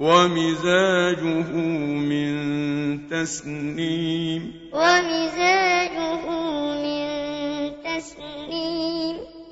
ومزاجه من تسنيم ومزاجه